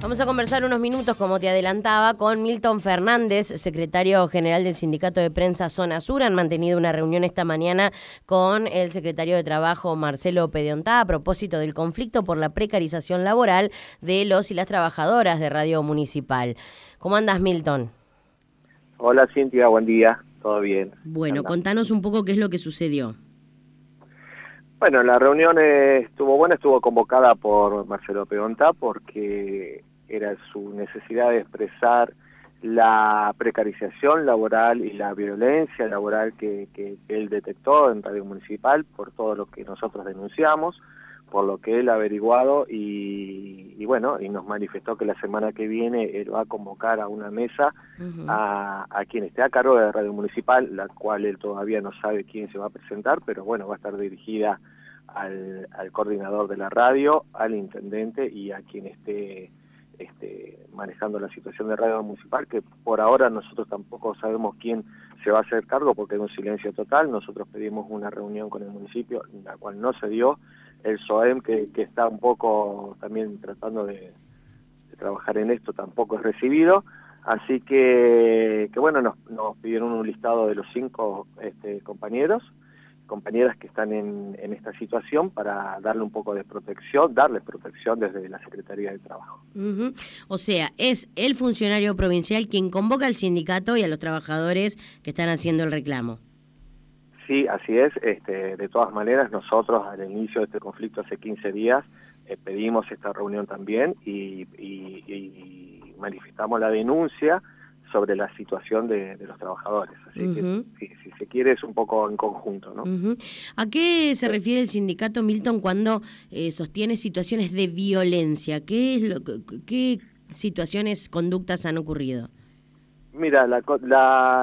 Vamos a conversar unos minutos, como te adelantaba, con Milton Fernández, secretario general del Sindicato de Prensa Zona Sur. Han mantenido una reunión esta mañana con el secretario de Trabajo, Marcelo Pediontá, a propósito del conflicto por la precarización laboral de los y las trabajadoras de Radio Municipal. ¿Cómo andas, Milton? Hola, Cintia, buen día. ¿Todo bien? Bueno, contanos un poco qué es lo que sucedió. Bueno, la reunión estuvo buena, estuvo convocada por Marcelo Pediontá porque era su necesidad de expresar la precarización laboral y la violencia laboral que, él detectó en Radio Municipal por todo lo que nosotros denunciamos, por lo que él ha averiguado y, bueno, y nos manifestó que la semana que viene él va a convocar a una mesa a, a, quien esté a cargo de Radio Municipal, la cual él todavía no sabe quién se va a presentar, pero bueno, va a estar dirigida al, al coordinador de la radio, al intendente y a quien esté este, manejando la situación de radio municipal, que por ahora nosotros tampoco sabemos quién se va a hacer cargo porque hay un silencio total. Nosotros pedimos una reunión con el municipio, la cual no se dio. El SOEM, que, está un poco también tratando de, trabajar en esto, tampoco es recibido. Así que, que bueno, nos, nos pidieron un listado de los cinco este, compañeros compañeras que están en, esta situación para darle un poco de protección, darles protección desde la Secretaría de Trabajo. O sea, es el funcionario provincial quien convoca al sindicato y a los trabajadores que están haciendo el reclamo. Sí, así es. Este, de todas maneras, nosotros al inicio de este conflicto hace 15 días eh, pedimos esta reunión también y manifestamos la denuncia sobre la situación de, los trabajadores. Así que, si, se quiere, es un poco en conjunto. ¿no? ¿A qué se refiere el sindicato Milton cuando eh, sostiene situaciones de violencia? ¿Qué, es lo, ¿Qué situaciones, conductas han ocurrido? Mira, la,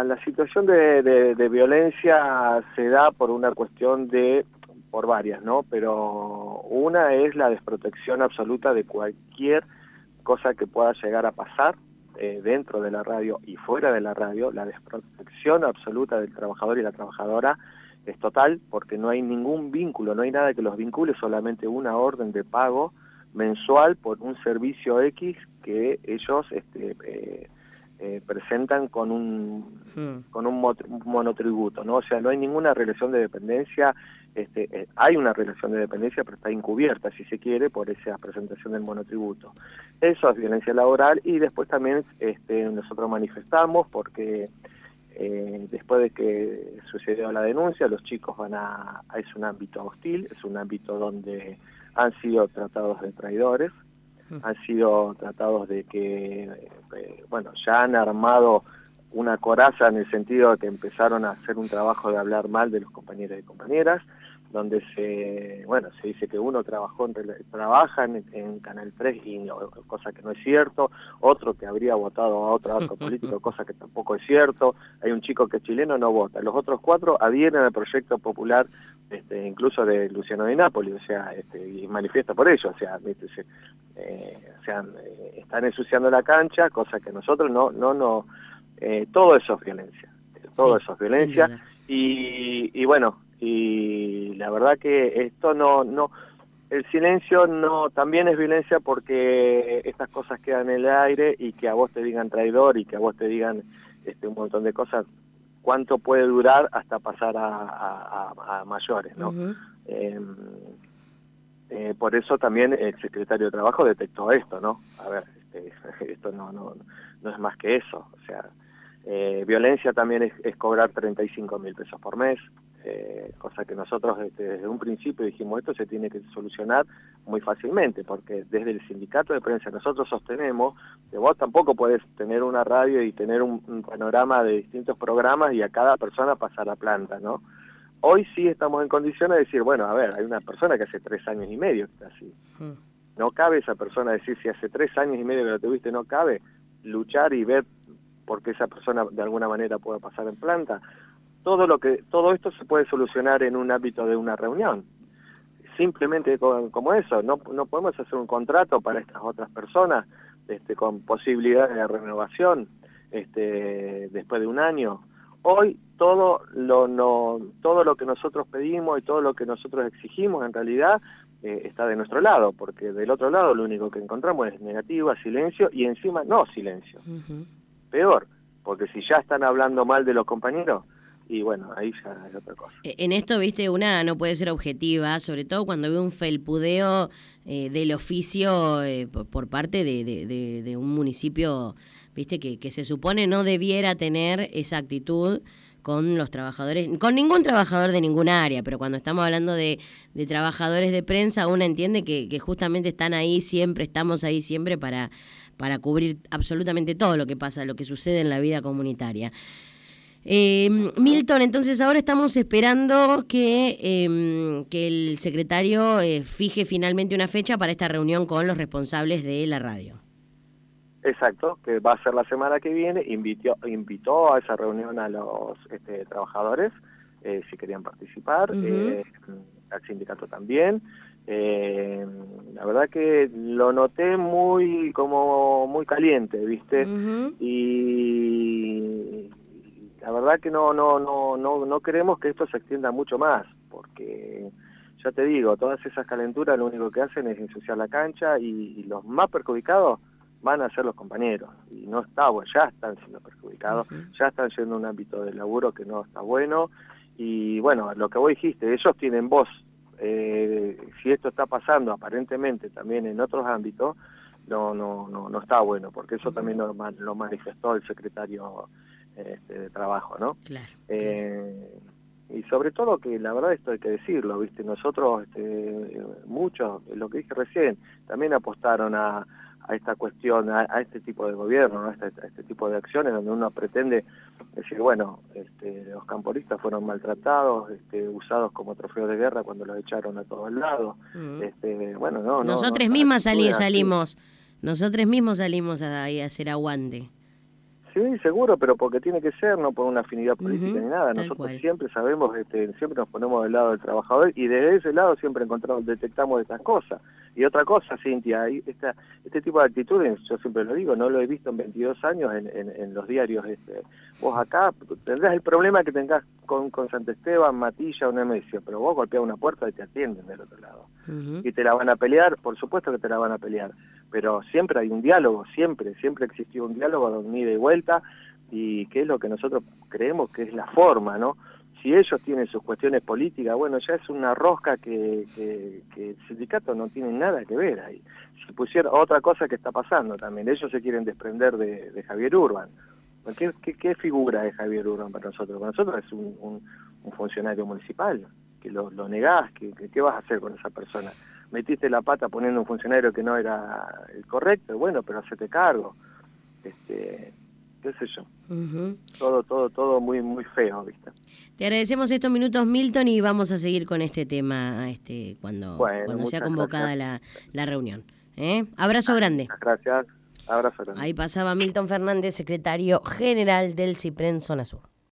la, situación de, de, violencia se da por una cuestión de, por varias, ¿no? Pero una es la desprotección absoluta de cualquier cosa que pueda llegar a pasar eh, dentro de la radio y fuera de la radio, la desprotección absoluta del trabajador y la trabajadora es total porque no hay ningún vínculo, no hay nada que los vincule, solamente una orden de pago mensual por un servicio X que ellos este, eh, eh, presentan con un hmm. con un monotributo, ¿no? O sea, no hay ninguna relación de dependencia, este, eh, hay una relación de dependencia, pero está encubierta, si se quiere, por esa presentación del monotributo. Eso es violencia laboral y después también este, nosotros manifestamos porque eh, después de que sucedió la denuncia, los chicos van a, es un ámbito hostil, es un ámbito donde han sido tratados de traidores, han sido tratados de que, eh, bueno, ya han armado una coraza en el sentido de que empezaron a hacer un trabajo de hablar mal de los compañeros y compañeras, donde se, bueno, se dice que uno trabajó en, trabaja en, Canal 3 y cosa que no es cierto, otro que habría votado a otro arco político, cosa que tampoco es cierto, hay un chico que es chileno no vota, los otros cuatro adhieren al proyecto popular, este, incluso de Luciano de Nápoles, o sea, este, y manifiesta por ello, o sea, eh, o sea eh, están ensuciando la cancha, cosa que nosotros no, no, no, eh, todo eso es violencia, todo eso es violencia, y, y bueno, y la verdad que esto no no el silencio no también es violencia porque estas cosas quedan en el aire y que a vos te digan traidor y que a vos te digan este un montón de cosas cuánto puede durar hasta pasar a, mayores no em, eh, por eso también el secretario de trabajo detectó esto no a ver este, esto no no no es más que eso o sea eh, violencia también es, es cobrar 35 mil pesos por mes eh, cosa que nosotros este, desde un principio dijimos esto se tiene que solucionar muy fácilmente, porque desde el sindicato de prensa nosotros sostenemos que vos tampoco podés tener una radio y tener un, panorama de distintos programas y a cada persona pasar la planta, ¿no? Hoy sí estamos en condiciones de decir, bueno, a ver, hay una persona que hace tres años y medio que está así. Hmm. No cabe esa persona decir, si hace tres años y medio que lo tuviste, no cabe luchar y ver por qué esa persona de alguna manera pueda pasar en planta. Todo lo que todo esto se puede solucionar en un ámbito de una reunión. Simplemente como eso no no podemos hacer un contrato para estas otras personas este con posibilidad de renovación este después de un año. Hoy todo lo no todo lo que nosotros pedimos y todo lo que nosotros exigimos en realidad eh, está de nuestro lado, porque del otro lado lo único que encontramos es negativa, silencio y encima no silencio. Peor, porque si ya están hablando mal de los compañeros, y bueno, ahí ya es otra cosa. E, en esto, viste, una no puede ser objetiva, sobre todo cuando ve un felpudeo eh, del oficio eh, por, parte de, un municipio, viste, que, que se supone no debiera tener esa actitud con los trabajadores, con ningún trabajador de ninguna área, pero cuando estamos hablando de, trabajadores de prensa, uno entiende que, justamente están ahí siempre, estamos ahí siempre para, para cubrir absolutamente todo lo que pasa, lo que sucede en la vida comunitaria. Eh, Milton, entonces ahora estamos esperando que, em, que el secretario eh, fije finalmente una fecha para esta reunión con los responsables de la radio. Exacto, que va a ser la semana que viene, invitó, invitó a esa reunión a los este, trabajadores eh, si querían participar, eh, al sindicato también. Eh, la verdad que lo noté muy como muy caliente, ¿viste? Y la verdad que no no no no no queremos que esto se extienda mucho más, porque ya te digo, todas esas calenturas lo único que hacen es ensuciar la cancha y los más perjudicados van a ser los compañeros. Y no está bueno, ya están siendo perjudicados, ya están yendo a un ámbito de laburo que no está bueno. Y bueno, lo que vos dijiste, ellos tienen voz, eh, si esto está pasando aparentemente también en otros ámbitos, no no no, no está bueno, porque eso también lo, lo manifestó el secretario este, de Trabajo, ¿no? Eh, y sobre todo que la verdad esto hay que decirlo, ¿viste? Nosotros, este, muchos, lo que dije recién, también apostaron a, a esta cuestión, a, este tipo de gobierno, a, este, este, tipo de acciones donde uno pretende decir, bueno, este, los camporistas fueron maltratados, este, usados como trofeo de guerra cuando los echaron a todos lados. Mm. Este, bueno, no, Nosotros mismas salimos, nosotros mismos salimos a, a hacer aguante. Sí, seguro, pero porque tiene que ser, no por una afinidad política ni nada. Nosotros siempre sabemos, este, siempre nos ponemos del lado del trabajador y desde ese lado siempre encontramos, detectamos estas cosas. Y otra cosa, Cintia, esta, este tipo de actitudes, yo siempre lo digo, no lo he visto en 22 años en, en, los diarios. Este, vos acá tendrás el problema que tengas con, con Esteban, Matilla o Nemesio, pero vos golpeas una puerta y te atienden del otro lado. Y te la van a pelear, por supuesto que te la van a pelear, pero siempre hay un diálogo, siempre, siempre existió un diálogo donde ida y vuelta, y que es lo que nosotros creemos que es la forma, ¿no? Si ellos tienen sus cuestiones políticas, bueno, ya es una rosca que, el sindicato no tiene nada que ver ahí. Si pusiera otra cosa que está pasando también, ellos se quieren desprender de, Javier Urban. ¿Qué, ¿Qué, figura es Javier Urban para nosotros? Para nosotros es un, un, funcionario municipal, que lo, lo negás, que, ¿qué vas a hacer con esa persona? Metiste la pata poniendo un funcionario que no era el correcto, bueno, pero hacete cargo. Este, qué sé yo. Todo, todo, todo muy, muy feo, ¿viste? Te agradecemos estos minutos, Milton, y vamos a seguir con este tema este cuando, cuando sea convocada la, la, reunión. ¿eh? Abrazo grande. Gracias. Abrazo grande. Ahí pasaba Milton Fernández, secretario general del CIPREN Zona Sur.